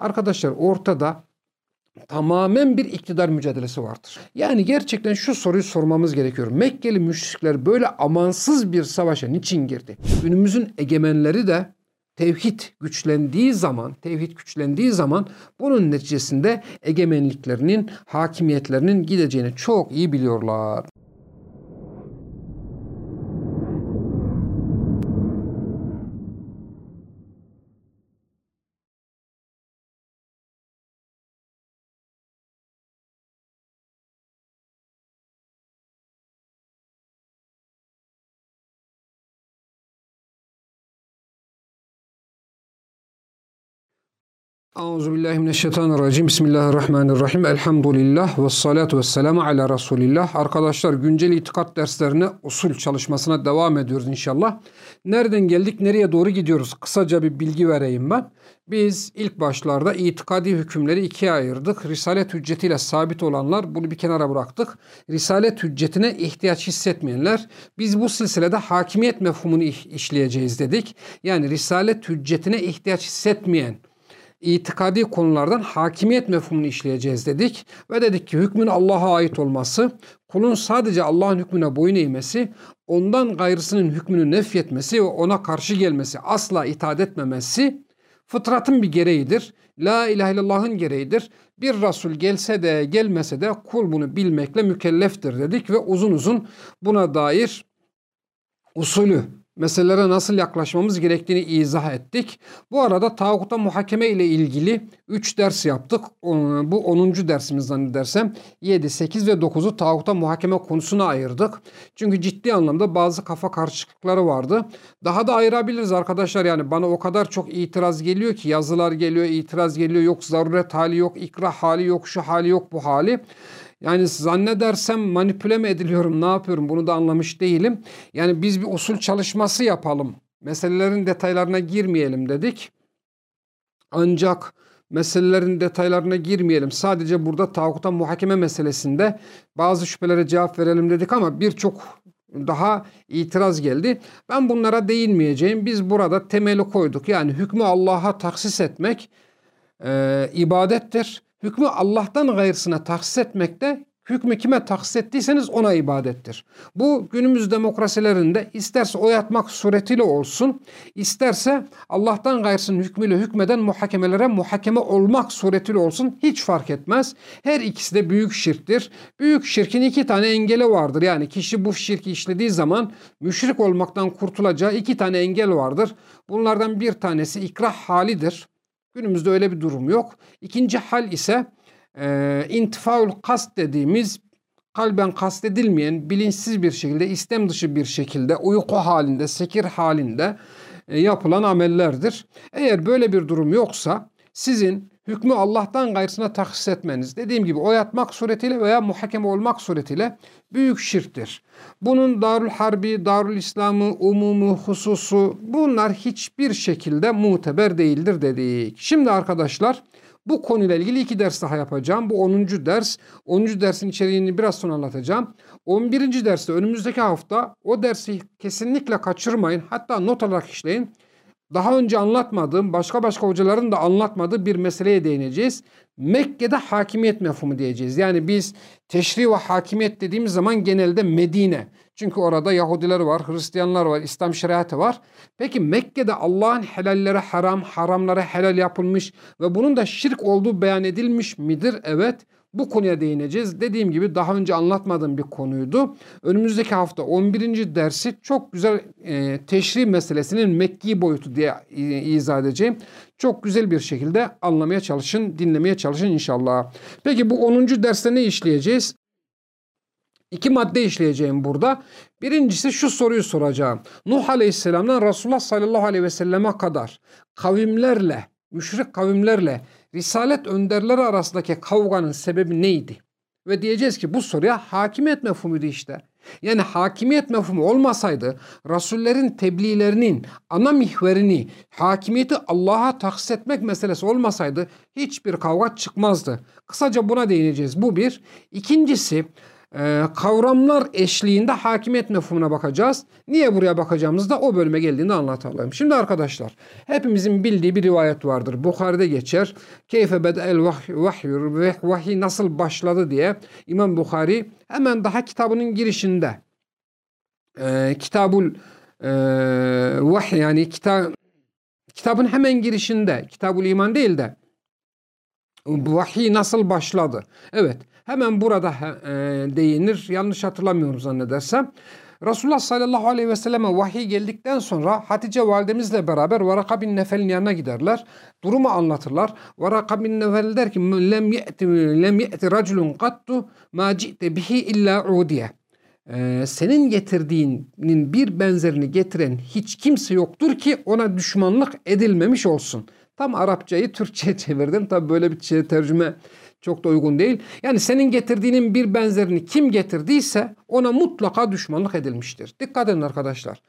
Arkadaşlar ortada tamamen bir iktidar mücadelesi vardır. Yani gerçekten şu soruyu sormamız gerekiyor. Mekkeli müşrikler böyle amansız bir savaşa niçin girdi? Günümüzün egemenleri de tevhid güçlendiği zaman, tevhid güçlendiği zaman bunun neticesinde egemenliklerinin, hakimiyetlerinin gideceğini çok iyi biliyorlar. Euzubillahimineşşeytanirracim. Bismillahirrahmanirrahim. Elhamdülillah ve salatu ve selamu ala Resulillah. Arkadaşlar güncel itikat derslerine usul çalışmasına devam ediyoruz inşallah. Nereden geldik, nereye doğru gidiyoruz? Kısaca bir bilgi vereyim ben. Biz ilk başlarda itikadi hükümleri ikiye ayırdık. Risalet hüccetiyle sabit olanlar bunu bir kenara bıraktık. Risalet hüccetine ihtiyaç hissetmeyenler biz bu silsilede hakimiyet mefhumunu işleyeceğiz dedik. Yani risalet hüccetine ihtiyaç hissetmeyen itikadi konulardan hakimiyet mefhumunu işleyeceğiz dedik. Ve dedik ki hükmün Allah'a ait olması, kulun sadece Allah'ın hükmüne boyun eğmesi, ondan gayrısının hükmünü nefyetmesi ve ona karşı gelmesi, asla itaat etmemesi fıtratın bir gereğidir. La ilahe illallah'ın gereğidir. Bir Resul gelse de gelmese de kul bunu bilmekle mükelleftir dedik ve uzun uzun buna dair usulü meselelere nasıl yaklaşmamız gerektiğini izah ettik. Bu arada tağuta muhakeme ile ilgili 3 ders yaptık. Bu 10. dersimiz zannedersem 7, 8 ve 9'u tağuta muhakeme konusuna ayırdık. Çünkü ciddi anlamda bazı kafa karışıklıkları vardı. Daha da ayırabiliriz arkadaşlar yani bana o kadar çok itiraz geliyor ki yazılar geliyor, itiraz geliyor. Yok zaruret hali yok, ikrah hali yok, şu hali yok, bu hali. Yani zannedersem manipüle mi ediliyorum ne yapıyorum bunu da anlamış değilim. Yani biz bir usul çalışması yapalım. Meselelerin detaylarına girmeyelim dedik. Ancak meselelerin detaylarına girmeyelim. Sadece burada tağuta muhakeme meselesinde bazı şüphelere cevap verelim dedik ama birçok daha itiraz geldi. Ben bunlara değinmeyeceğim. Biz burada temeli koyduk. Yani hükmü Allah'a taksis etmek e, ibadettir. Hükmü Allah'tan gayrısına tahsis etmekte hükmü kime tahsis ettiyseniz ona ibadettir. Bu günümüz demokrasilerinde isterse oy atmak suretiyle olsun, isterse Allah'tan gayrısının hükmüyle hükmeden muhakemelere muhakeme olmak suretiyle olsun hiç fark etmez. Her ikisi de büyük şirktir. Büyük şirkin iki tane engeli vardır. Yani kişi bu şirki işlediği zaman müşrik olmaktan kurtulacağı iki tane engel vardır. Bunlardan bir tanesi ikrah halidir. Günümüzde öyle bir durum yok. İkinci hal ise e, intifaul kast dediğimiz kalben kastedilmeyen bilinçsiz bir şekilde istem dışı bir şekilde uyku halinde sekir halinde e, yapılan amellerdir. Eğer böyle bir durum yoksa sizin hükmü Allah'tan gayrısına tahsis etmeniz dediğim gibi oyatmak suretiyle veya muhakeme olmak suretiyle büyük şirktir. Bunun Darül Harbi, Darül İslam'ı, umumu, hususu bunlar hiçbir şekilde muteber değildir dedik. Şimdi arkadaşlar bu konuyla ilgili iki ders daha yapacağım. Bu 10. ders. 10. dersin içeriğini biraz sonra anlatacağım. 11. derste önümüzdeki hafta o dersi kesinlikle kaçırmayın. Hatta not olarak işleyin. Daha önce anlatmadığım, başka başka hocaların da anlatmadığı bir meseleye değineceğiz. Mekke'de hakimiyet mefhumu diyeceğiz. Yani biz teşri ve hakimiyet dediğimiz zaman genelde Medine. Çünkü orada Yahudiler var, Hristiyanlar var, İslam şeriatı var. Peki Mekke'de Allah'ın helallere haram, haramlara helal yapılmış ve bunun da şirk olduğu beyan edilmiş midir? Evet. Bu konuya değineceğiz. Dediğim gibi daha önce anlatmadığım bir konuydu. Önümüzdeki hafta 11. dersi çok güzel e, teşri meselesinin Mekki boyutu diye e, izah edeceğim. Çok güzel bir şekilde anlamaya çalışın, dinlemeye çalışın inşallah. Peki bu 10. derste ne işleyeceğiz? İki madde işleyeceğim burada. Birincisi şu soruyu soracağım. Nuh Aleyhisselam'dan Resulullah sallallahu aleyhi ve selleme kadar kavimlerle, müşrik kavimlerle Risalet önderleri arasındaki kavganın sebebi neydi? Ve diyeceğiz ki bu soruya hakimiyet mefhumuydu işte. Yani hakimiyet mefhumu olmasaydı Rasullerin tebliğlerinin ana mihverini hakimiyeti Allah'a taksis etmek meselesi olmasaydı hiçbir kavga çıkmazdı. Kısaca buna değineceğiz. Bu bir. İkincisi e, kavramlar eşliğinde hakimiyet mefhumuna bakacağız. Niye buraya bakacağımızda o bölüme geldiğinde anlatalım. Şimdi arkadaşlar hepimizin bildiği bir rivayet vardır. Bukhari'de geçer. Keyfe bedel vahyur ve vahiy nasıl başladı diye İmam Bukhari hemen daha kitabının girişinde e, kitabul e, vahiy yani kitap kitabın hemen girişinde kitabul iman değil de vahiy nasıl başladı? Evet hemen burada e, değinir. Yanlış hatırlamıyorum zannedersem. Resulullah sallallahu aleyhi ve selleme vahiy geldikten sonra Hatice validemizle beraber Varaka bin Nefel'in yanına giderler. Durumu anlatırlar. Varaka bin Nefel der ki lem ye'ti, lem ye'ti raculun kattu ma ci'te bihi illa udiye. Ee, senin getirdiğinin bir benzerini getiren hiç kimse yoktur ki ona düşmanlık edilmemiş olsun. Tam Arapçayı Türkçe'ye çevirdim. Tabi böyle bir şey, tercüme çok da uygun değil. Yani senin getirdiğinin bir benzerini kim getirdiyse ona mutlaka düşmanlık edilmiştir. Dikkat edin arkadaşlar.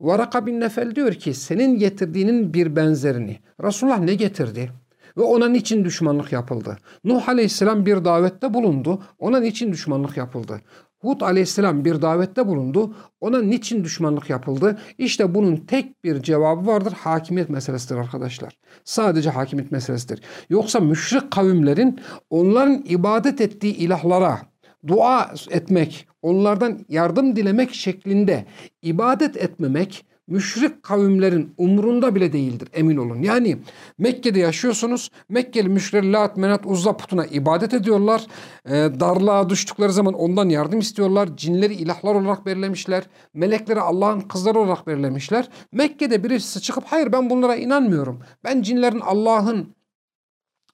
Varaka bin Nefel diyor ki senin getirdiğinin bir benzerini Resulullah ne getirdi? Ve ona niçin düşmanlık yapıldı? Nuh aleyhisselam bir davette bulundu. Ona niçin düşmanlık yapıldı? Hud aleyhisselam bir davette bulundu. Ona niçin düşmanlık yapıldı? İşte bunun tek bir cevabı vardır. Hakimiyet meselesidir arkadaşlar. Sadece hakimiyet meselesidir. Yoksa müşrik kavimlerin onların ibadet ettiği ilahlara dua etmek, onlardan yardım dilemek şeklinde ibadet etmemek, müşrik kavimlerin umurunda bile değildir emin olun. Yani Mekke'de yaşıyorsunuz. Mekkeli müşrikler Lat, Menat, Uzza putuna ibadet ediyorlar. E, darlığa düştükleri zaman ondan yardım istiyorlar. Cinleri ilahlar olarak belirlemişler. Melekleri Allah'ın kızları olarak belirlemişler. Mekke'de birisi çıkıp hayır ben bunlara inanmıyorum. Ben cinlerin Allah'ın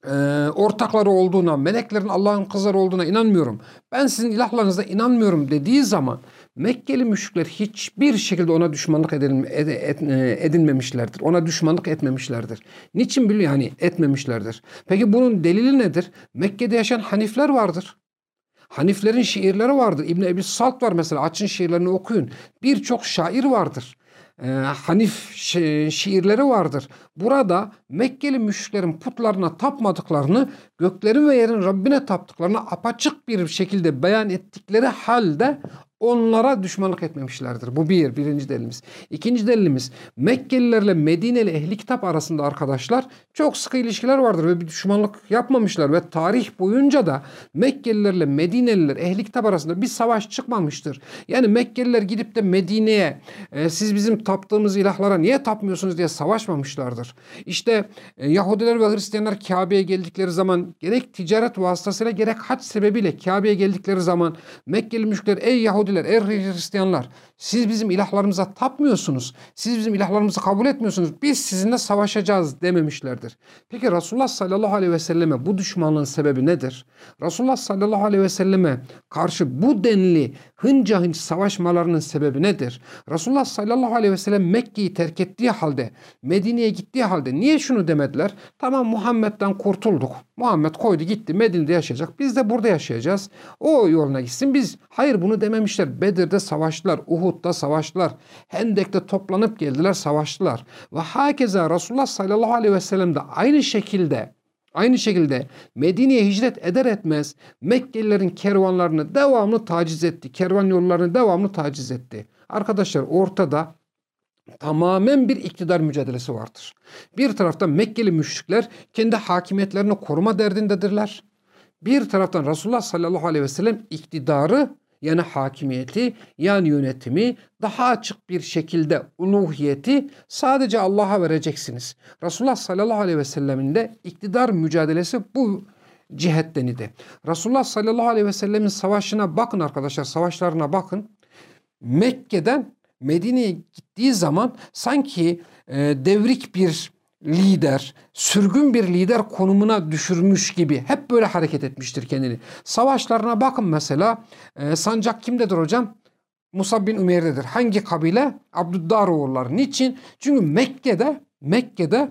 e, ortakları olduğuna, meleklerin Allah'ın kızları olduğuna inanmıyorum. Ben sizin ilahlarınıza inanmıyorum dediği zaman Mekkeli müşrikler hiçbir şekilde ona düşmanlık edilme, ed, ed, e, edinmemişlerdir. Ona düşmanlık etmemişlerdir. Niçin biliyor yani etmemişlerdir. Peki bunun delili nedir? Mekke'de yaşayan Hanifler vardır. Haniflerin şiirleri vardır. İbn Ebi Salt var mesela. Açın şiirlerini okuyun. Birçok şair vardır e, Hanif şi şiirleri vardır. Burada Mekkeli müşriklerin putlarına tapmadıklarını, göklerin ve yerin Rabbine taptıklarını apaçık bir şekilde beyan ettikleri halde onlara düşmanlık etmemişlerdir. Bu bir, birinci delilimiz. İkinci delilimiz Mekkelilerle Medineli ehli kitap arasında arkadaşlar çok sıkı ilişkiler vardır ve bir düşmanlık yapmamışlar ve tarih boyunca da Mekkelilerle Medineliler ehli kitap arasında bir savaş çıkmamıştır. Yani Mekkeliler gidip de Medine'ye e, siz bizim taptığımız ilahlara niye tapmıyorsunuz diye savaşmamışlardır. İşte e, Yahudiler ve Hristiyanlar Kabe'ye geldikleri zaman gerek ticaret vasıtasıyla gerek haç sebebiyle Kabe'ye geldikleri zaman Mekkeli müşrikler ey Yahudiler ey Hristiyanlar siz bizim ilahlarımıza tapmıyorsunuz. Siz bizim ilahlarımızı kabul etmiyorsunuz. Biz sizinle savaşacağız dememişlerdir. Peki Resulullah sallallahu aleyhi ve selleme bu düşmanlığın sebebi nedir? Resulullah sallallahu aleyhi ve selleme karşı bu denli hınca hınç savaşmalarının sebebi nedir? Resulullah sallallahu aleyhi ve sellem Mekke'yi terk ettiği halde, Medine'ye gittiği halde niye şunu demediler? Tamam Muhammed'den kurtulduk. Muhammed koydu gitti Medine'de yaşayacak. Biz de burada yaşayacağız. O yoluna gitsin. Biz hayır bunu dememişler. Bedir'de savaştılar. Uhud'da savaştılar. Hendek'te toplanıp geldiler savaştılar. Ve hakeza Resulullah sallallahu aleyhi ve sellem de aynı şekilde Aynı şekilde Medine'ye hicret eder etmez Mekkelilerin kervanlarını devamlı taciz etti. Kervan yollarını devamlı taciz etti. Arkadaşlar ortada tamamen bir iktidar mücadelesi vardır. Bir taraftan Mekkeli müşrikler kendi hakimiyetlerini koruma derdindedirler. Bir taraftan Resulullah sallallahu aleyhi ve sellem iktidarı yani hakimiyeti yani yönetimi daha açık bir şekilde uluhiyeti sadece Allah'a vereceksiniz. Resulullah sallallahu aleyhi ve sellemin de iktidar mücadelesi bu cihetten idi. Resulullah sallallahu aleyhi ve sellemin savaşına bakın arkadaşlar savaşlarına bakın. Mekke'den Medine'ye gittiği zaman sanki e, devrik bir lider, sürgün bir lider konumuna düşürmüş gibi hep böyle hareket etmiştir kendini. Savaşlarına bakın mesela e, sancak kimdedir hocam? Musab bin Ümeyr'dedir. Hangi kabile? Abdüddar Niçin? Çünkü Mekke'de Mekke'de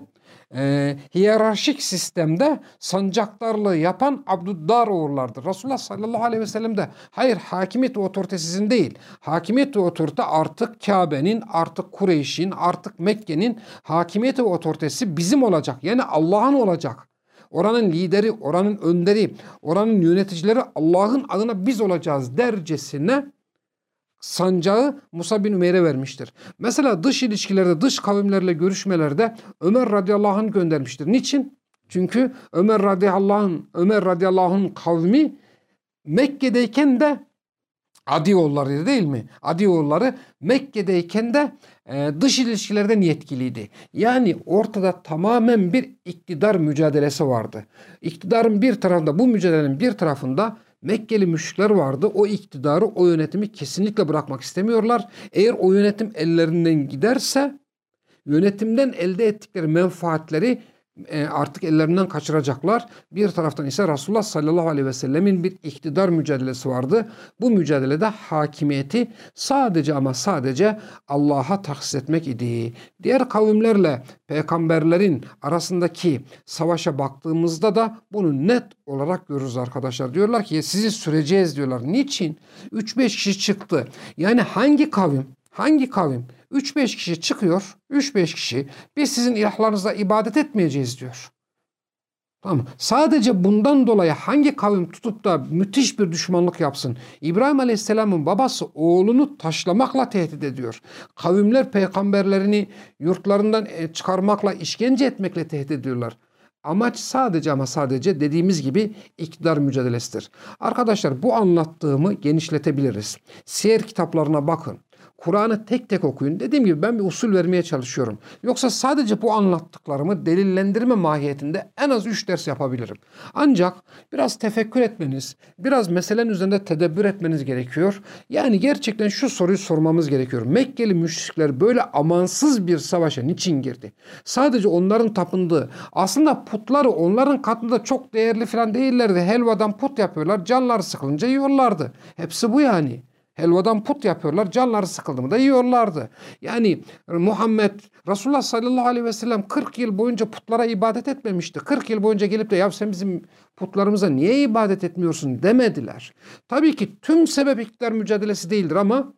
e, hiyerarşik sistemde sancaktarlığı yapan Abdüddar oğullardır. Resulullah sallallahu aleyhi ve sellem de hayır hakimiyet ve otorite sizin değil. Hakimiyet ve otorite artık Kabe'nin, artık Kureyş'in, artık Mekke'nin hakimiyet ve otoritesi bizim olacak. Yani Allah'ın olacak. oranın lideri, oranın önderi, oranın yöneticileri Allah'ın adına biz olacağız dercesine sancağı Musa bin Ümeyr'e vermiştir. Mesela dış ilişkilerde, dış kavimlerle görüşmelerde Ömer radıyallahu anh göndermiştir. Niçin? Çünkü Ömer radıyallahu anh, Ömer radıyallahu anh kavmi Mekke'deyken de Adi oğulları değil mi? Adi oğulları Mekke'deyken de e, dış ilişkilerden yetkiliydi. Yani ortada tamamen bir iktidar mücadelesi vardı. İktidarın bir tarafında bu mücadelenin bir tarafında Mekkeli müşrikler vardı. O iktidarı, o yönetimi kesinlikle bırakmak istemiyorlar. Eğer o yönetim ellerinden giderse yönetimden elde ettikleri menfaatleri artık ellerinden kaçıracaklar. Bir taraftan ise Resulullah sallallahu aleyhi ve sellemin bir iktidar mücadelesi vardı. Bu mücadelede hakimiyeti sadece ama sadece Allah'a tahsis etmek idi. Diğer kavimlerle peygamberlerin arasındaki savaşa baktığımızda da bunu net olarak görürüz arkadaşlar. Diyorlar ki sizi süreceğiz diyorlar. Niçin? 3-5 kişi çıktı. Yani hangi kavim, hangi kavim 3-5 kişi çıkıyor. 3-5 kişi biz sizin ilahlarınıza ibadet etmeyeceğiz diyor. Tamam Sadece bundan dolayı hangi kavim tutup da müthiş bir düşmanlık yapsın? İbrahim Aleyhisselam'ın babası oğlunu taşlamakla tehdit ediyor. Kavimler peygamberlerini yurtlarından e, çıkarmakla, işkence etmekle tehdit ediyorlar. Amaç sadece ama sadece dediğimiz gibi iktidar mücadelesidir. Arkadaşlar bu anlattığımı genişletebiliriz. Siyer kitaplarına bakın. Kur'an'ı tek tek okuyun. Dediğim gibi ben bir usul vermeye çalışıyorum. Yoksa sadece bu anlattıklarımı delillendirme mahiyetinde en az 3 ders yapabilirim. Ancak biraz tefekkür etmeniz, biraz meselenin üzerinde tedebbür etmeniz gerekiyor. Yani gerçekten şu soruyu sormamız gerekiyor. Mekkeli müşrikler böyle amansız bir savaşa niçin girdi? Sadece onların tapındığı, aslında putları onların katında çok değerli falan değillerdi. Helvadan put yapıyorlar, canları sıkılınca yiyorlardı. Hepsi bu yani. Helvadan put yapıyorlar. Canları sıkıldı mı da yiyorlardı. Yani Muhammed Resulullah sallallahu aleyhi ve sellem 40 yıl boyunca putlara ibadet etmemişti. 40 yıl boyunca gelip de ya sen bizim putlarımıza niye ibadet etmiyorsun demediler. Tabii ki tüm sebep iktidar mücadelesi değildir ama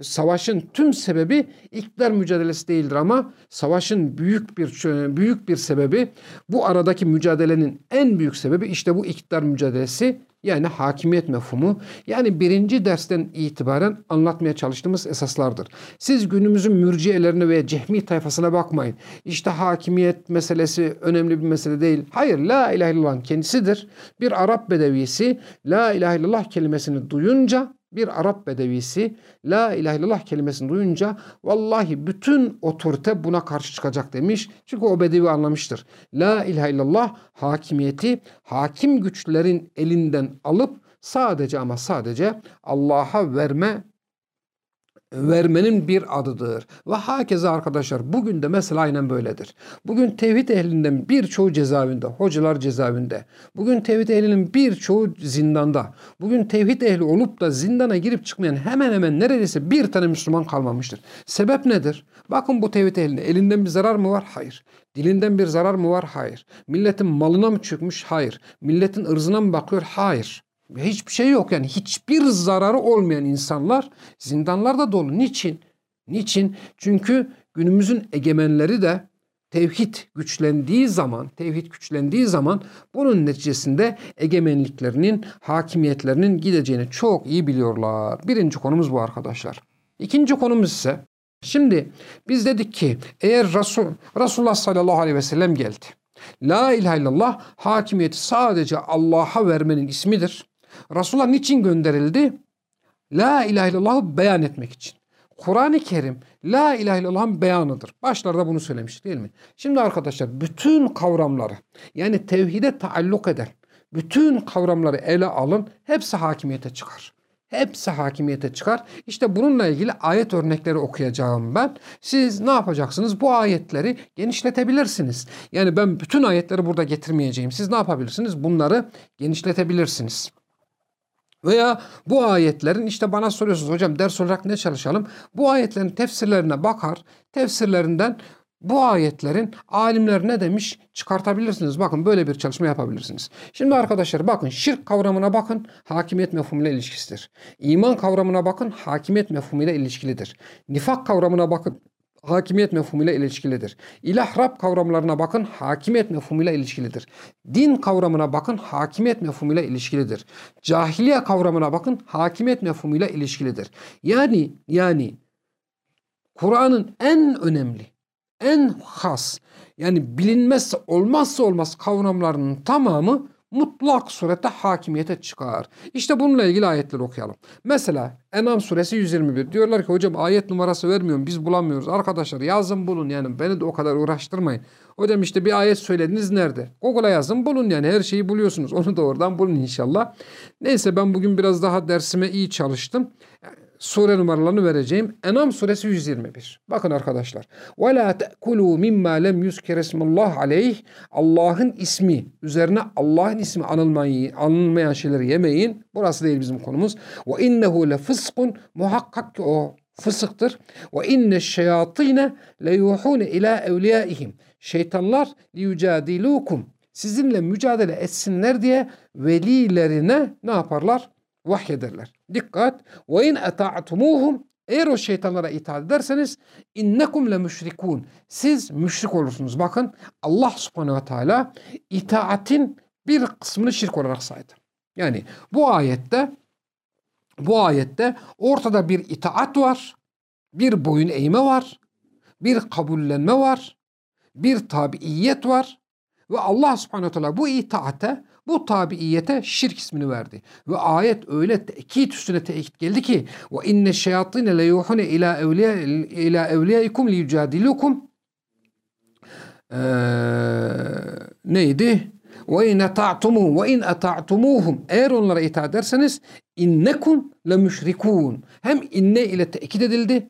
Savaşın tüm sebebi iktidar mücadelesi değildir ama savaşın büyük bir büyük bir sebebi bu aradaki mücadelenin en büyük sebebi işte bu iktidar mücadelesi yani hakimiyet mefhumu yani birinci dersten itibaren anlatmaya çalıştığımız esaslardır. Siz günümüzün mürciyelerine veya cehmi tayfasına bakmayın. İşte hakimiyet meselesi önemli bir mesele değil. Hayır la ilahe illallah kendisidir. Bir Arap bedevisi la ilahe illallah kelimesini duyunca bir Arap bedevisi la ilahe illallah kelimesini duyunca vallahi bütün otorite buna karşı çıkacak demiş. Çünkü o bedevi anlamıştır. La ilahe illallah hakimiyeti hakim güçlerin elinden alıp sadece ama sadece Allah'a verme vermenin bir adıdır. Ve hakeza arkadaşlar bugün de mesela aynen böyledir. Bugün tevhid ehlinden birçoğu cezaevinde, hocalar cezaevinde. Bugün tevhid ehlinin birçoğu zindanda. Bugün tevhid ehli olup da zindana girip çıkmayan hemen hemen neredeyse bir tane Müslüman kalmamıştır. Sebep nedir? Bakın bu tevhid ehline elinden bir zarar mı var? Hayır. Dilinden bir zarar mı var? Hayır. Milletin malına mı çökmüş? Hayır. Milletin ırzına mı bakıyor? Hayır. Hiçbir şey yok yani hiçbir zararı olmayan insanlar zindanlarda dolu. Niçin? Niçin? Çünkü günümüzün egemenleri de tevhid güçlendiği zaman, tevhid güçlendiği zaman bunun neticesinde egemenliklerinin, hakimiyetlerinin gideceğini çok iyi biliyorlar. Birinci konumuz bu arkadaşlar. İkinci konumuz ise şimdi biz dedik ki eğer Resul, Resulullah sallallahu aleyhi ve sellem geldi. La ilahe illallah hakimiyeti sadece Allah'a vermenin ismidir. Resulullah niçin gönderildi? La ilahe illallah'ı beyan etmek için. Kur'an-ı Kerim La ilahe illallah'ın beyanıdır. Başlarda bunu söylemiş değil mi? Şimdi arkadaşlar bütün kavramları yani tevhide taalluk eden bütün kavramları ele alın hepsi hakimiyete çıkar. Hepsi hakimiyete çıkar. İşte bununla ilgili ayet örnekleri okuyacağım ben. Siz ne yapacaksınız? Bu ayetleri genişletebilirsiniz. Yani ben bütün ayetleri burada getirmeyeceğim. Siz ne yapabilirsiniz? Bunları genişletebilirsiniz. Veya bu ayetlerin işte bana soruyorsunuz hocam ders olarak ne çalışalım? Bu ayetlerin tefsirlerine bakar. Tefsirlerinden bu ayetlerin alimler ne demiş çıkartabilirsiniz. Bakın böyle bir çalışma yapabilirsiniz. Şimdi arkadaşlar bakın şirk kavramına bakın hakimiyet mefhumuyla ilişkisidir. İman kavramına bakın hakimiyet mefhumuyla ilişkilidir. Nifak kavramına bakın hakimiyet mefhumuyla ilişkilidir. İlah Rab kavramlarına bakın hakimiyet mefhumuyla ilişkilidir. Din kavramına bakın hakimiyet mefhumuyla ilişkilidir. Cahiliye kavramına bakın hakimiyet mefhumuyla ilişkilidir. Yani yani Kur'an'ın en önemli, en has yani bilinmezse olmazsa olmaz kavramlarının tamamı mutlak surette hakimiyete çıkar. İşte bununla ilgili ayetleri okuyalım. Mesela Enam suresi 121. Diyorlar ki hocam ayet numarası vermiyorum biz bulamıyoruz. Arkadaşlar yazın bulun yani beni de o kadar uğraştırmayın. Hocam işte bir ayet söylediniz nerede? Google'a yazın bulun yani her şeyi buluyorsunuz. Onu da oradan bulun inşallah. Neyse ben bugün biraz daha dersime iyi çalıştım sure numaralarını vereceğim. Enam suresi 121. Bakın arkadaşlar. وَلَا تَأْكُلُوا مِمَّا لَمْ يُذْكَرَ اسْمُ اللّٰهِ عَلَيْهِ Allah'ın ismi, üzerine Allah'ın ismi anılmayı, anılmayan şeyleri yemeyin. Burası değil bizim konumuz. وَاِنَّهُ لَفِسْقٌ Muhakkak ki o fısıktır. وَاِنَّ الشَّيَاطِينَ لَيُوحُونَ اِلَى اَوْلِيَائِهِمْ Şeytanlar لِيُجَادِلُوكُمْ Sizinle mücadele etsinler diye velilerine ne yaparlar? Vahyederler. Dikkat! İn eta'tumuhum eğer o şeytanlara itaat ederseniz innekum le müşrikun. Siz müşrik olursunuz. Bakın Allah subhanehu ve teala itaatin bir kısmını şirk olarak saydı. Yani bu ayette bu ayette ortada bir itaat var, bir boyun eğme var, bir kabullenme var, bir tabiiyet var ve Allah subhanehu teala bu itaate bu tabiiyete şirk ismini verdi. Ve ayet öyle tekit üstüne tekit geldi ki ve inne şeyatine le yuhune ila evliya ila evliyaikum li yucadilukum ee, neydi? Ve in ata'tumuhum ve in ata'tumuhum eğer onlara itaat ederseniz innekum le müşrikun. Hem inne ile tekit edildi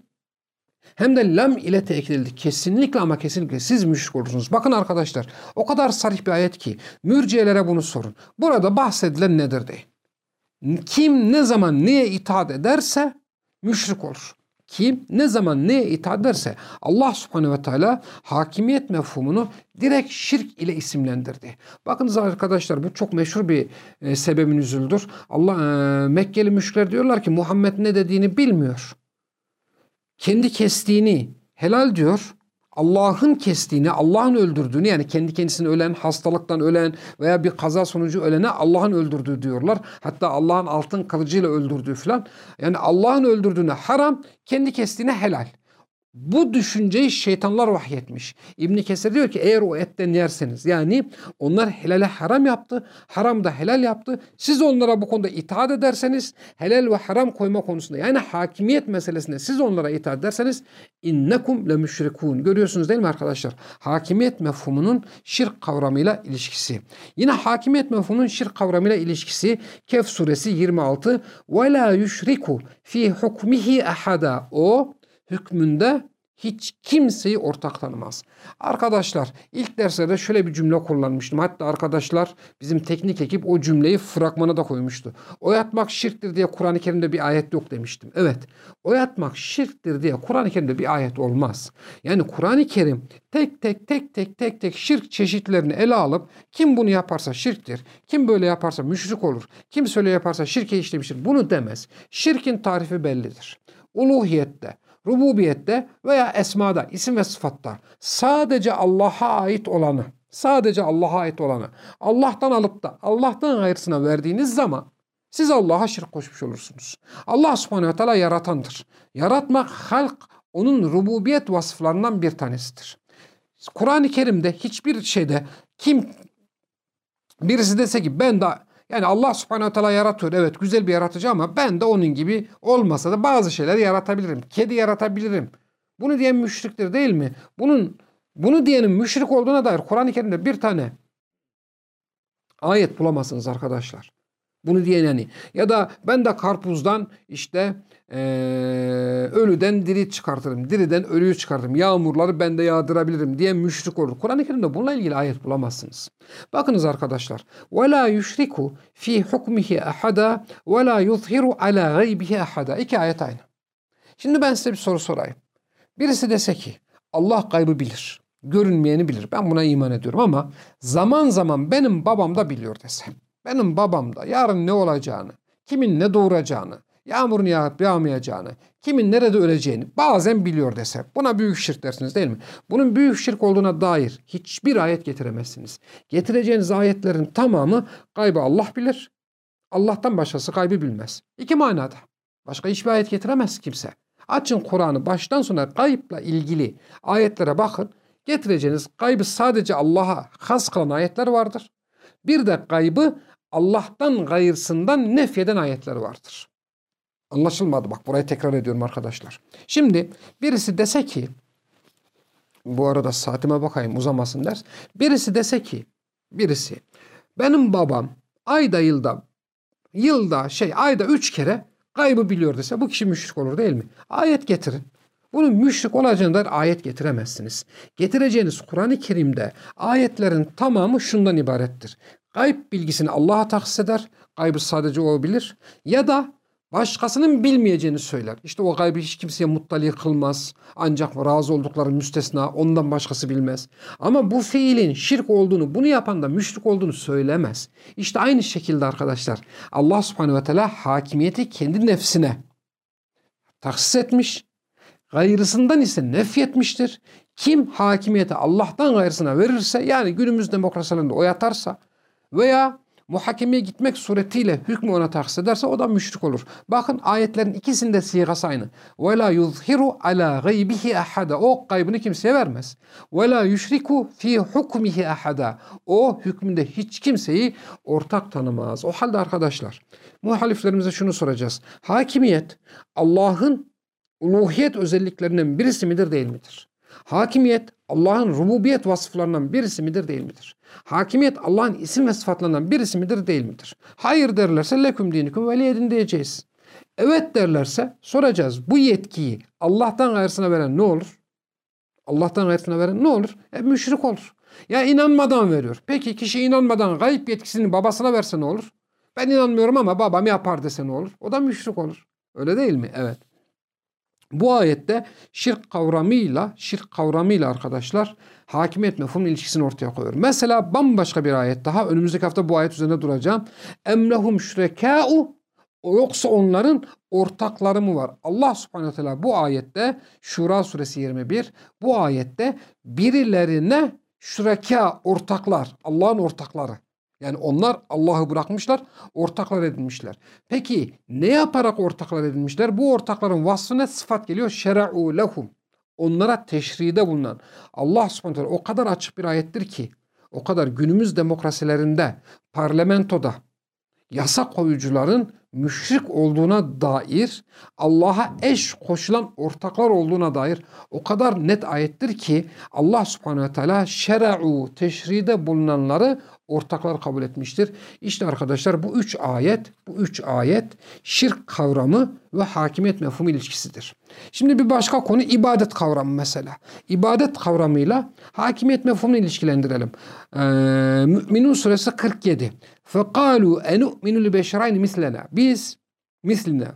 hem de lam ile tekit edildi. Kesinlikle ama kesinlikle siz müşrik olursunuz. Bakın arkadaşlar o kadar sarih bir ayet ki mürciyelere bunu sorun. Burada bahsedilen nedir de? Kim ne zaman neye itaat ederse müşrik olur. Kim ne zaman neye itaat ederse Allah subhanehu ve teala hakimiyet mefhumunu direkt şirk ile isimlendirdi. Bakınız arkadaşlar bu çok meşhur bir e, sebebin üzüldür. Allah e, Mekkeli müşrikler diyorlar ki Muhammed ne dediğini bilmiyor kendi kestiğini helal diyor. Allah'ın kestiğini, Allah'ın öldürdüğünü yani kendi kendisini ölen, hastalıktan ölen veya bir kaza sonucu ölene Allah'ın öldürdüğü diyorlar. Hatta Allah'ın altın kılıcıyla öldürdüğü falan. Yani Allah'ın öldürdüğüne haram, kendi kestiğine helal. Bu düşünceyi şeytanlar vahyetmiş. İbn Kesir diyor ki eğer o etten yerseniz yani onlar helale haram yaptı, haram da helal yaptı. Siz onlara bu konuda itaat ederseniz helal ve haram koyma konusunda yani hakimiyet meselesinde siz onlara itaat ederseniz innekum le müşrikun. Görüyorsunuz değil mi arkadaşlar? Hakimiyet mefhumunun şirk kavramıyla ilişkisi. Yine hakimiyet mefhumunun şirk kavramıyla ilişkisi Kehf suresi 26 ve la yüşriku fi hukmihi ahada. O hükmünde hiç kimseyi ortak tanımaz. Arkadaşlar ilk derslerde şöyle bir cümle kullanmıştım. Hatta arkadaşlar bizim teknik ekip o cümleyi fragmana da koymuştu. Oyatmak şirktir diye Kur'an-ı Kerim'de bir ayet yok demiştim. Evet oyatmak şirktir diye Kur'an-ı Kerim'de bir ayet olmaz. Yani Kur'an-ı Kerim tek tek tek tek tek tek şirk çeşitlerini ele alıp kim bunu yaparsa şirktir, kim böyle yaparsa müşrik olur, kim söyle yaparsa şirke işlemiştir bunu demez. Şirkin tarifi bellidir. Uluhiyette, rububiyette veya esmada, isim ve sıfatta sadece Allah'a ait olanı, sadece Allah'a ait olanı Allah'tan alıp da Allah'tan hayırsına verdiğiniz zaman siz Allah'a şirk koşmuş olursunuz. Allah subhanehu teala yaratandır. Yaratmak, halk onun rububiyet vasıflarından bir tanesidir. Kur'an-ı Kerim'de hiçbir şeyde kim birisi dese ki ben de yani Allah subhanehu teala yaratıyor. Evet güzel bir yaratıcı ama ben de onun gibi olmasa da bazı şeyler yaratabilirim. Kedi yaratabilirim. Bunu diyen müşriktir değil mi? Bunun bunu diyenin müşrik olduğuna dair Kur'an-ı Kerim'de bir tane ayet bulamazsınız arkadaşlar. Bunu diyen yani. Ya da ben de karpuzdan işte ee, ölüden diri çıkartırım. Diriden ölüyü çıkartırım. Yağmurları ben de yağdırabilirim diye müşrik olur. Kur'an-ı Kerim'de bununla ilgili ayet bulamazsınız. Bakınız arkadaşlar. وَلَا يُشْرِكُ ف۪ي حُكْمِهِ أَحَدًا وَلَا يُظْهِرُ عَلَى غَيْبِهِ أَحَدًا İki ayet aynı. Şimdi ben size bir soru sorayım. Birisi dese ki Allah gaybı bilir. Görünmeyeni bilir. Ben buna iman ediyorum ama zaman zaman benim babam da biliyor dese. Benim babam da yarın ne olacağını, kimin ne doğuracağını, yağmurun yağıp yağmayacağını, kimin nerede öleceğini bazen biliyor dese buna büyük şirk dersiniz değil mi? Bunun büyük şirk olduğuna dair hiçbir ayet getiremezsiniz. Getireceğiniz ayetlerin tamamı kaybı Allah bilir. Allah'tan başkası kaybı bilmez. İki manada. Başka hiçbir ayet getiremez kimse. Açın Kur'an'ı baştan sona kayıpla ilgili ayetlere bakın. Getireceğiniz kaybı sadece Allah'a has kılan ayetler vardır. Bir de kaybı Allah'tan gayrısından nefyeden ayetler vardır. Anlaşılmadı. Bak burayı tekrar ediyorum arkadaşlar. Şimdi birisi dese ki bu arada saatime bakayım uzamasın ders. Birisi dese ki birisi benim babam ayda yılda yılda şey ayda üç kere kaybı biliyor dese bu kişi müşrik olur değil mi? Ayet getirin. Bunun müşrik olacağına dair ayet getiremezsiniz. Getireceğiniz Kur'an-ı Kerim'de ayetlerin tamamı şundan ibarettir. Gayb bilgisini Allah'a tahsis eder. Gaybı sadece o bilir. Ya da başkasının bilmeyeceğini söyler. İşte o gaybı hiç kimseye muttali kılmaz. Ancak razı oldukları müstesna ondan başkası bilmez. Ama bu fiilin şirk olduğunu, bunu yapan da müşrik olduğunu söylemez. İşte aynı şekilde arkadaşlar Allah subhanehu ve teala hakimiyeti kendi nefsine tahsis etmiş. Gayrısından ise nefyetmiştir. Kim hakimiyeti Allah'tan gayrısına verirse yani günümüz demokrasilerinde o yatarsa veya muhakemeye gitmek suretiyle hükmü ona tahsis ederse o da müşrik olur. Bakın ayetlerin ikisinde sigası aynı. La yuzhiru ala gaybihi ahada. O gaybını kimseye vermez. Ve la yushriku fi hukmihi ahada. O hükmünde hiç kimseyi ortak tanımaz. O halde arkadaşlar muhaliflerimize şunu soracağız. Hakimiyet Allah'ın uluhiyet özelliklerinden birisi midir değil midir? Hakimiyet Allah'ın rububiyet vasıflarından birisi midir değil midir? Hakimiyet Allah'ın isim ve sıfatlarından birisi midir değil midir? Hayır derlerse leküm dinikum veliyedin diyeceğiz. Evet derlerse soracağız. Bu yetkiyi Allah'tan gayrısına veren ne olur? Allah'tan gayrısına veren ne olur? E müşrik olur. Ya inanmadan veriyor. Peki kişi inanmadan gayb yetkisini babasına verse ne olur? Ben inanmıyorum ama babam yapar dese ne olur? O da müşrik olur. Öyle değil mi? Evet. Bu ayette şirk kavramıyla, şirk kavramıyla arkadaşlar hakimiyet mefhumunun ilişkisini ortaya koyuyor. Mesela bambaşka bir ayet daha. Önümüzdeki hafta bu ayet üzerinde duracağım. Emlehum şürekâ'u yoksa onların ortakları mı var? Allah subhanehu teala bu ayette Şura suresi 21 bu ayette birilerine şüreka ortaklar Allah'ın ortakları yani onlar Allah'ı bırakmışlar, ortaklar edinmişler. Peki ne yaparak ortaklar edinmişler? Bu ortakların vasfına sıfat geliyor. Şera'u lehum. Onlara teşride bulunan. Allah subhanahu o kadar açık bir ayettir ki, o kadar günümüz demokrasilerinde, parlamentoda, yasa koyucuların müşrik olduğuna dair, Allah'a eş koşulan ortaklar olduğuna dair o kadar net ayettir ki Allah subhanehu ve teala şera'u teşride bulunanları ortaklar kabul etmiştir. İşte arkadaşlar bu üç ayet, bu üç ayet şirk kavramı ve hakimiyet mefhumu ilişkisidir. Şimdi bir başka konu ibadet kavramı mesela. İbadet kavramıyla hakimiyet mefhumunu ilişkilendirelim. Ee, Mü'minun suresi 47. فَقَالُوا اَنُؤْمِنُ لِبَشَرَيْنِ mislena. Biz, misline,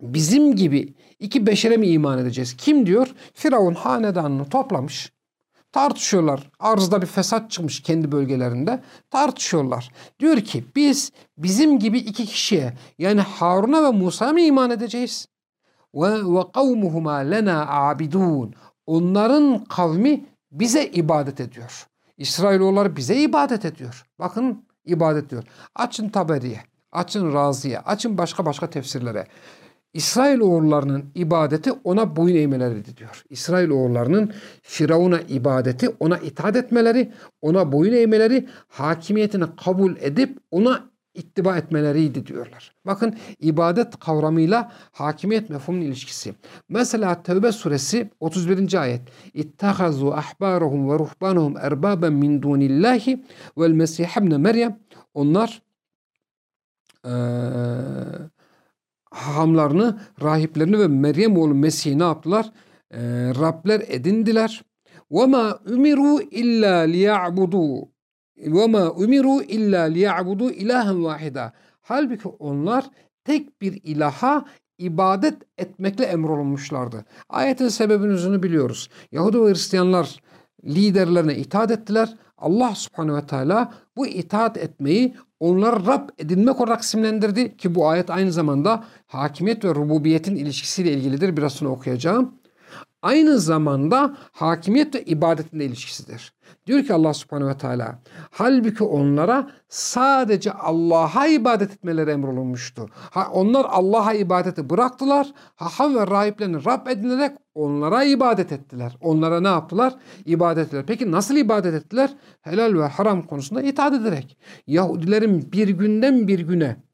bizim gibi iki beşere mi iman edeceğiz? Kim diyor? Firavun hanedanını toplamış tartışıyorlar. Arzda bir fesat çıkmış kendi bölgelerinde. Tartışıyorlar. Diyor ki biz bizim gibi iki kişiye yani Harun'a ve Musa'ya mı iman edeceğiz? Ve ve kavmuhuma lena abidun. Onların kavmi bize ibadet ediyor. İsrailoğulları bize ibadet ediyor. Bakın ibadet diyor. Açın Taberiye, açın Raziye, açın başka başka tefsirlere. İsrail oğullarının ibadeti ona boyun eğmeleri diyor. İsrail oğullarının Firavun'a ibadeti, ona itaat etmeleri, ona boyun eğmeleri, hakimiyetini kabul edip ona ittiba etmeleriydi diyorlar. Bakın ibadet kavramıyla hakimiyet mefhumunun ilişkisi. Mesela Tevbe suresi 31. ayet. İttahazu ahbarahum ve ruhbanahum erbaben min dunillahi vel mesih ibn Meryem. Onlar ee, hahamlarını, rahiplerini ve Meryem oğlu Mesih'i ne yaptılar? E, Rabler edindiler. وَمَا اُمِرُوا اِلَّا لِيَعْبُدُوا ve ma umiru illa liyabudu ilahen vahida. Halbuki onlar tek bir ilaha ibadet etmekle emrolunmuşlardı. Ayetin sebebinizini biliyoruz. Yahudi ve Hristiyanlar liderlerine itaat ettiler. Allah subhanehu ve teala bu itaat etmeyi onlar Rab edinmek olarak simlendirdi ki bu ayet aynı zamanda hakimiyet ve rububiyetin ilişkisiyle ilgilidir. Biraz sonra okuyacağım aynı zamanda hakimiyet ve ibadetin ilişkisidir. Diyor ki Allah subhanehu ve teala halbuki onlara sadece Allah'a ibadet etmeleri emrolunmuştu. Ha, onlar Allah'a ibadeti bıraktılar. Haham ve rahiplerini Rab edinerek onlara ibadet ettiler. Onlara ne yaptılar? İbadet ettiler. Peki nasıl ibadet ettiler? Helal ve haram konusunda itaat ederek. Yahudilerin bir günden bir güne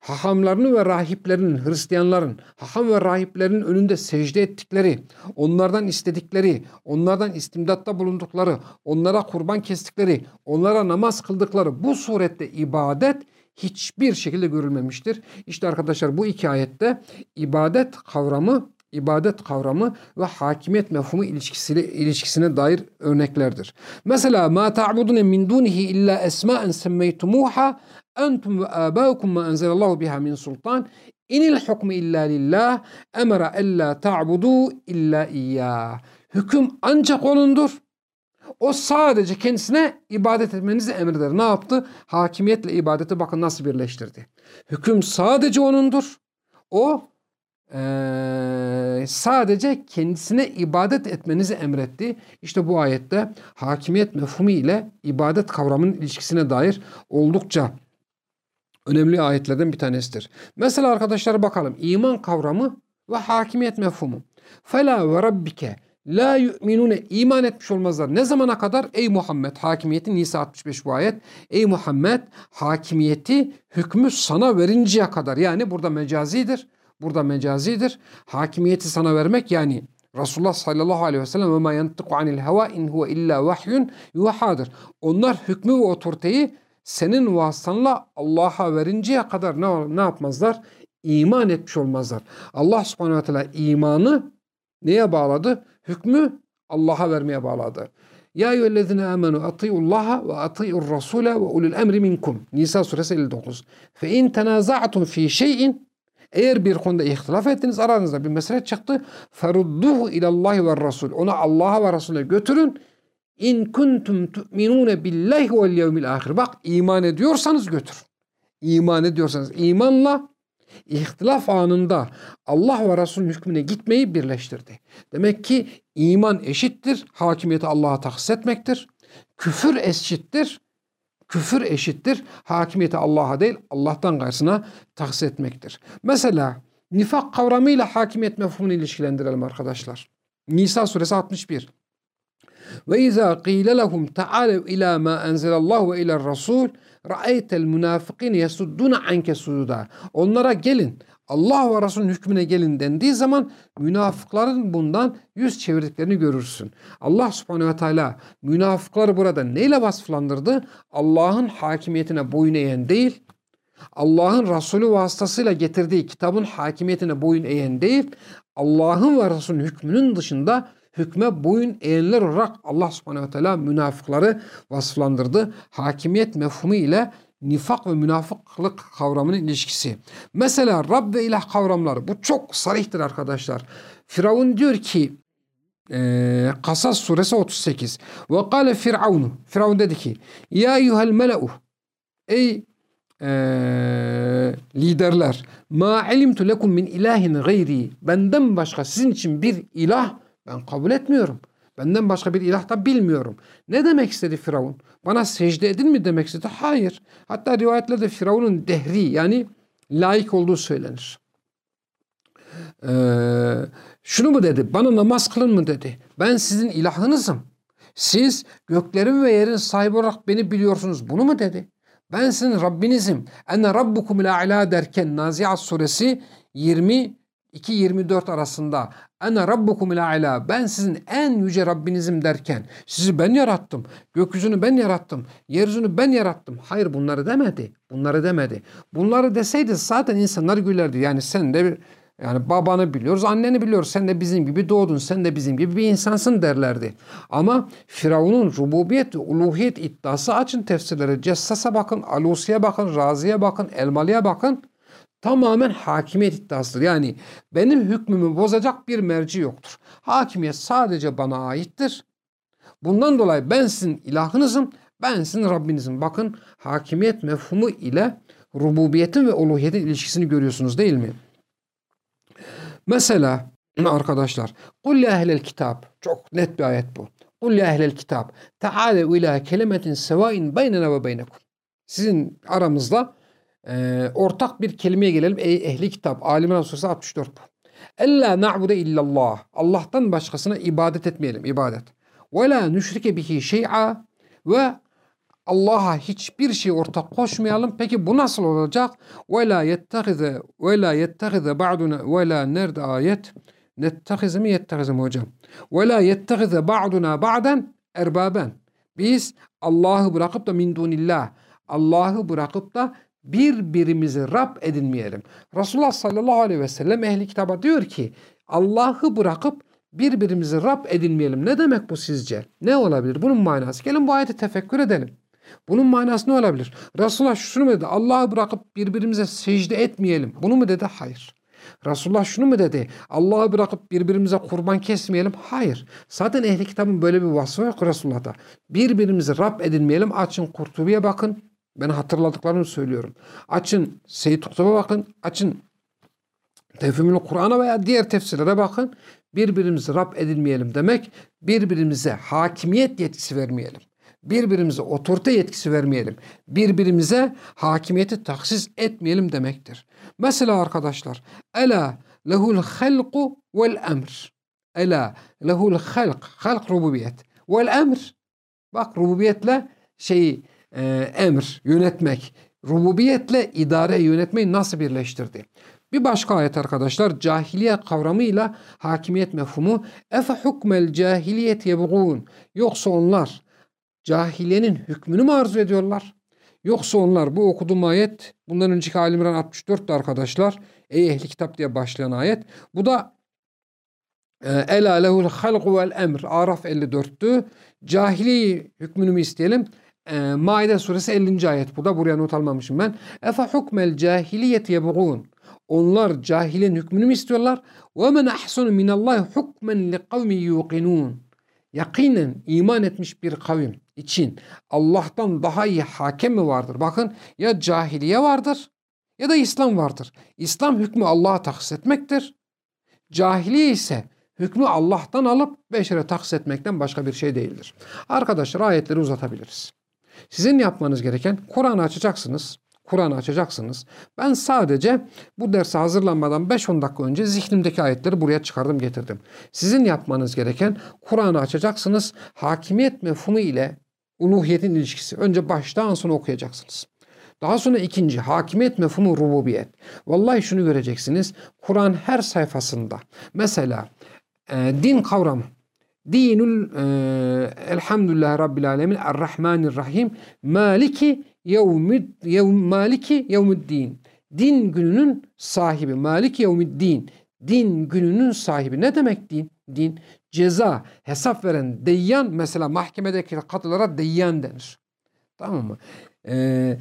hahamlarını ve rahiplerin, Hristiyanların, haham ve rahiplerin önünde secde ettikleri, onlardan istedikleri, onlardan istimdatta bulundukları, onlara kurban kestikleri, onlara namaz kıldıkları bu surette ibadet hiçbir şekilde görülmemiştir. İşte arkadaşlar bu iki ayette ibadet kavramı ibadet kavramı ve hakimiyet mefhumu ilişkisiyle ilişkisine dair örneklerdir. Mesela ma ta'budun min dunihi illa esma'en semmeytumuha entum ve abaukum ma enzelallahu biha min sultan inil hukmu illa lillah emara ella ta'budu illa iyyah. Hüküm ancak onundur. O sadece kendisine ibadet etmenizi emreder. Ne yaptı? Hakimiyetle ibadeti bakın nasıl birleştirdi. Hüküm sadece onundur. O ee, sadece kendisine ibadet etmenizi emretti. İşte bu ayette hakimiyet mefhumu ile ibadet kavramının ilişkisine dair oldukça önemli ayetlerden bir tanesidir. Mesela arkadaşlar bakalım iman kavramı ve hakimiyet mefhumu. Fela ve rabbike la yu'minune iman etmiş olmazlar. Ne zamana kadar? Ey Muhammed hakimiyeti Nisa 65 bu ayet. Ey Muhammed hakimiyeti hükmü sana verinceye kadar. Yani burada mecazidir. Burada mecazidir. Hakimiyeti sana vermek yani Resulullah sallallahu aleyhi ve sellem ve ma yantiku anil heva in huve illa vahyun yuhadır. Onlar hükmü ve otoriteyi senin vasıtanla Allah'a verinceye kadar ne, ne yapmazlar? İman etmiş olmazlar. Allah subhanahu teala imanı neye bağladı? Hükmü Allah'a vermeye bağladı. Ya eyyühellezine amenu atiullaha ve atiur rasule ve ulul emri minkum. Nisa suresi 59. Fe in tenaza'tum fi şeyin eğer bir konuda ihtilaf ettiniz aranızda bir mesele çıktı. Ferudduhu ilallahi ve rasul. Onu Allah'a ve Resul'e götürün. Kuntum tu'minune billahi vel yevmil ahir. Bak iman ediyorsanız götür. İman ediyorsanız imanla ihtilaf anında Allah ve Resul'ün hükmüne gitmeyi birleştirdi. Demek ki iman eşittir. Hakimiyeti Allah'a tahsis etmektir. Küfür eşittir. Küfür eşittir. Hakimiyeti Allah'a değil Allah'tan gayrısına tahsis etmektir. Mesela nifak kavramıyla hakimiyet mefhumunu ilişkilendirelim arkadaşlar. Nisa suresi 61. Ve izâ qîle lehum ta'alev ilâ mâ enzelallahu ve ilâ'r rasûl ra'eytel münafıkîne yesuddûne anke sududa. Onlara gelin Allah ve Resulünün hükmüne gelin dendiği zaman münafıkların bundan yüz çevirdiklerini görürsün. Allah subhanehu ve teala münafıkları burada neyle vasıflandırdı? Allah'ın hakimiyetine boyun eğen değil, Allah'ın Resulü vasıtasıyla getirdiği kitabın hakimiyetine boyun eğen değil, Allah'ın ve Resulünün hükmünün dışında hükme boyun eğenler olarak Allah subhanehu ve teala münafıkları vasıflandırdı. Hakimiyet mefhumu ile nifak ve münafıklık kavramının ilişkisi. Mesela Rab ve ilah kavramları bu çok sarihtir arkadaşlar. Firavun diyor ki e, Kasas suresi 38 ve kâle firavunu Firavun dedi ki ya eyyuhel mele'u ey e, liderler ma ilimtu lekum min ilahin gayri benden başka sizin için bir ilah ben kabul etmiyorum. Benden başka bir ilah da bilmiyorum. Ne demek istedi Firavun? Bana secde edin mi demek istedi? Hayır. Hatta rivayetlerde Firavun'un dehri yani layık olduğu söylenir. Ee, şunu mu dedi? Bana namaz kılın mı dedi? Ben sizin ilahınızım. Siz göklerin ve yerin sahibi olarak beni biliyorsunuz. Bunu mu dedi? Ben sizin Rabbinizim. Enne rabbukum a'la derken Naziat suresi 22-24 arasında Ene rabbukum a'la. Ben sizin en yüce Rabbinizim derken sizi ben yarattım. Gökyüzünü ben yarattım. Yeryüzünü ben yarattım. Hayır bunları demedi. Bunları demedi. Bunları deseydi zaten insanlar gülerdi. Yani sen de yani babanı biliyoruz, anneni biliyoruz. Sen de bizim gibi doğdun, sen de bizim gibi bir insansın derlerdi. Ama Firavun'un rububiyet ve uluhiyet iddiası açın tefsirlere. Cessas'a bakın, Alusi'ye bakın, Razi'ye bakın, Elmalı'ya bakın tamamen hakimiyet iddiasıdır. Yani benim hükmümü bozacak bir merci yoktur. Hakimiyet sadece bana aittir. Bundan dolayı ben sizin ilahınızım, ben sizin Rabbinizim. Bakın hakimiyet mefhumu ile rububiyetin ve uluhiyetin ilişkisini görüyorsunuz değil mi? Mesela arkadaşlar kul ya ehlel kitap çok net bir ayet bu. Ya ehlel kitap taale ila kelimetin sevain beynena ve beynekum. Sizin aramızda e, ortak bir kelimeye gelelim. Ey ehli kitap. Alimran Suresi 64 bu. Ella na'bude illallah. Allah'tan başkasına ibadet etmeyelim. ibadet. Ve la nüşrike bihi şey'a ve Allah'a hiçbir şey ortak koşmayalım. Peki bu nasıl olacak? Ve la yettehize ve la yettehize ba'duna ve la nerede ayet? Nettehize mi yettehize mi hocam? Ve la yettehize ba'duna ba'den erbaben. Biz Allah'ı bırakıp da min dunillah. Allah'ı bırakıp da birbirimizi Rab edinmeyelim. Resulullah sallallahu aleyhi ve sellem ehli kitaba diyor ki Allah'ı bırakıp birbirimizi Rab edinmeyelim. Ne demek bu sizce? Ne olabilir? Bunun manası. Gelin bu ayeti tefekkür edelim. Bunun manası ne olabilir? Resulullah şunu mu dedi? Allah'ı bırakıp birbirimize secde etmeyelim. Bunu mu dedi? Hayır. Resulullah şunu mu dedi? Allah'ı bırakıp birbirimize kurban kesmeyelim. Hayır. Zaten ehli kitabın böyle bir vasfı yok Resulullah'ta. Birbirimizi Rab edinmeyelim. Açın Kurtubi'ye bakın. Ben hatırladıklarını söylüyorum. Açın Seyyid Kutub'a bakın. Açın Tevfimül Kur'an'a veya diğer tefsirlere bakın. Birbirimizi Rab edinmeyelim demek birbirimize hakimiyet yetkisi vermeyelim. Birbirimize otorite yetkisi vermeyelim. Birbirimize hakimiyeti taksis etmeyelim demektir. Mesela arkadaşlar Ela lehul halku vel emr. Ela lehul halk. Halk rububiyet. Vel emr. Bak rububiyetle şeyi e, emir, yönetmek, rububiyetle idare yönetmeyi nasıl birleştirdi? Bir başka ayet arkadaşlar cahiliye kavramıyla hakimiyet mefhumu efe hukmel cahiliyet yebğun yoksa onlar cahiliyenin hükmünü mü arzu ediyorlar? Yoksa onlar bu okuduğum ayet bundan önceki Alimran 64'tü arkadaşlar. Ey ehli kitap diye başlayan ayet. Bu da e, Ela lehul halqu vel emr Araf 54'tü. Cahiliye hükmünü mü isteyelim? E, Maide suresi 50. ayet burada buraya not almamışım ben. Efe hukmel cahiliyet yebğun. Onlar cahilin hükmünü mü istiyorlar? Ve men ahsanu minallahi hukmen li kavmi yuqinun. Yakinen iman etmiş bir kavim için Allah'tan daha iyi hakem mi vardır? Bakın ya cahiliye vardır ya da İslam vardır. İslam hükmü Allah'a taksis etmektir. Cahiliye ise hükmü Allah'tan alıp beşere taksis etmekten başka bir şey değildir. Arkadaşlar ayetleri uzatabiliriz. Sizin yapmanız gereken Kur'an'ı açacaksınız. Kur'an'ı açacaksınız. Ben sadece bu derse hazırlanmadan 5-10 dakika önce zihnimdeki ayetleri buraya çıkardım getirdim. Sizin yapmanız gereken Kur'an'ı açacaksınız. Hakimiyet mefhumu ile uluhiyetin ilişkisi. Önce baştan sona okuyacaksınız. Daha sonra ikinci hakimiyet mefhumu rububiyet. Vallahi şunu göreceksiniz. Kur'an her sayfasında mesela e, din kavramı Dinul e, elhamdülillah rabbil alemin errahmanirrahim maliki yevmid yevm maliki yevmiddin. Din gününün sahibi. Malik yevmiddin. Din gününün sahibi. Ne demek din? Din ceza, hesap veren deyyan mesela mahkemedeki katılara deyyan denir. Tamam mı? Ee,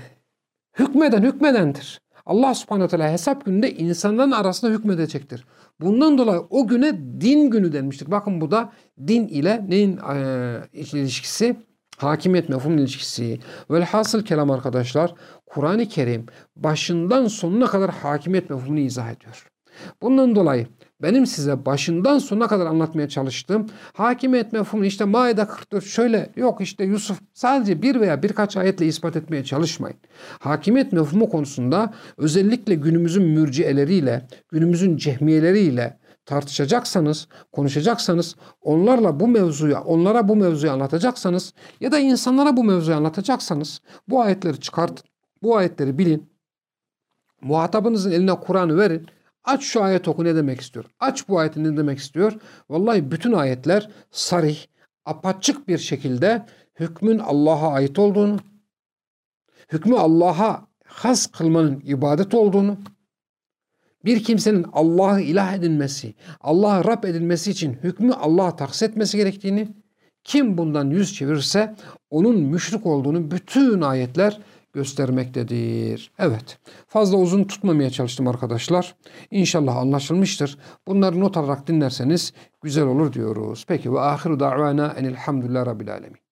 hükmeden hükmedendir. Allah subhanahu teala hesap gününde insanların arasında hükmedecektir. Bundan dolayı o güne din günü denmiştir. Bakın bu da din ile neyin e, ilişkisi? Hakimiyet mefhum ilişkisi. Velhasıl kelam arkadaşlar Kur'an-ı Kerim başından sonuna kadar hakimiyet mefhumunu izah ediyor. Bundan dolayı benim size başından sonuna kadar anlatmaya çalıştığım hakimiyet mefhumu işte Maide 44 şöyle yok işte Yusuf sadece bir veya birkaç ayetle ispat etmeye çalışmayın. Hakimiyet mefhumu konusunda özellikle günümüzün mürciyeleriyle, günümüzün cehmiyeleriyle tartışacaksanız, konuşacaksanız, onlarla bu mevzuyu, onlara bu mevzuyu anlatacaksanız ya da insanlara bu mevzuyu anlatacaksanız bu ayetleri çıkartın. Bu ayetleri bilin. Muhatabınızın eline Kur'an'ı verin Aç şu ayet oku ne demek istiyor? Aç bu ayeti ne demek istiyor? Vallahi bütün ayetler sarih, apaçık bir şekilde hükmün Allah'a ait olduğunu, hükmü Allah'a has kılmanın ibadet olduğunu, bir kimsenin Allah'ı ilah edinmesi, Allah'a Rab edilmesi için hükmü Allah'a taksis etmesi gerektiğini, kim bundan yüz çevirirse onun müşrik olduğunu bütün ayetler göstermektedir. Evet. Fazla uzun tutmamaya çalıştım arkadaşlar. İnşallah anlaşılmıştır. Bunları not alarak dinlerseniz güzel olur diyoruz. Peki ve ahiru da'vana enilhamdülillah rabbil alemin.